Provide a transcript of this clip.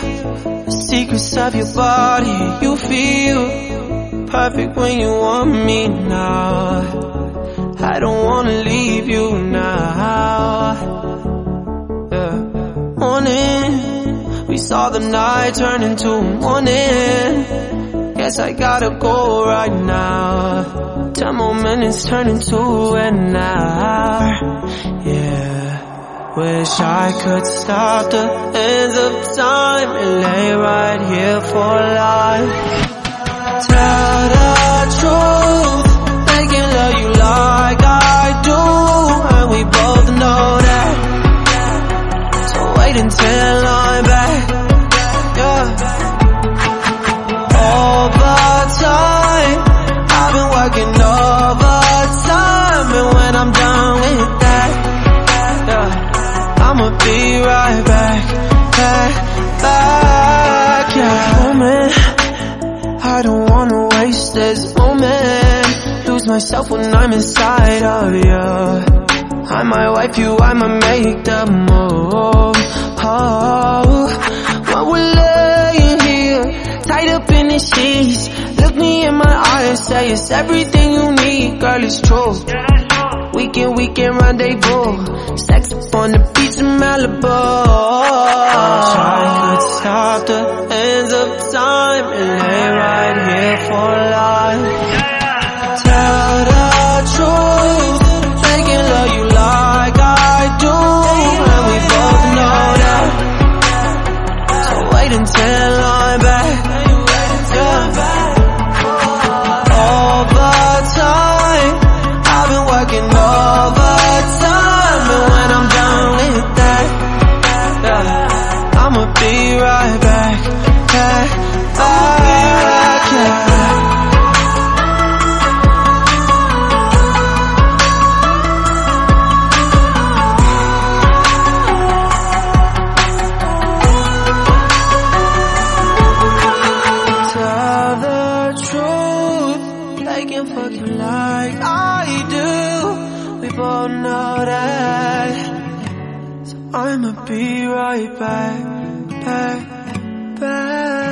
the secrets of your body. You feel perfect when you want me now. I don't wanna leave you now. Yeah. Morning, we saw the night turn into morning. Guess I gotta go right now. Ten more minutes turn into an hour. Yeah. Wish I could stop the hands of time and lay right here for life. Tell the truth, they can love you like I do, and we both know that. So wait until Myself when I'm inside of you. I might wipe you, I might make the move. Oh, while we're laying here, tied up in the sheets. Look me in my eyes, say it's everything you need, girl, it's true. Weekend, weekend rendezvous. Sex on the beach in Malibu. I could stop the hands of time and lay right here for until you like I do. We both know that. So I'ma be right back, back, back.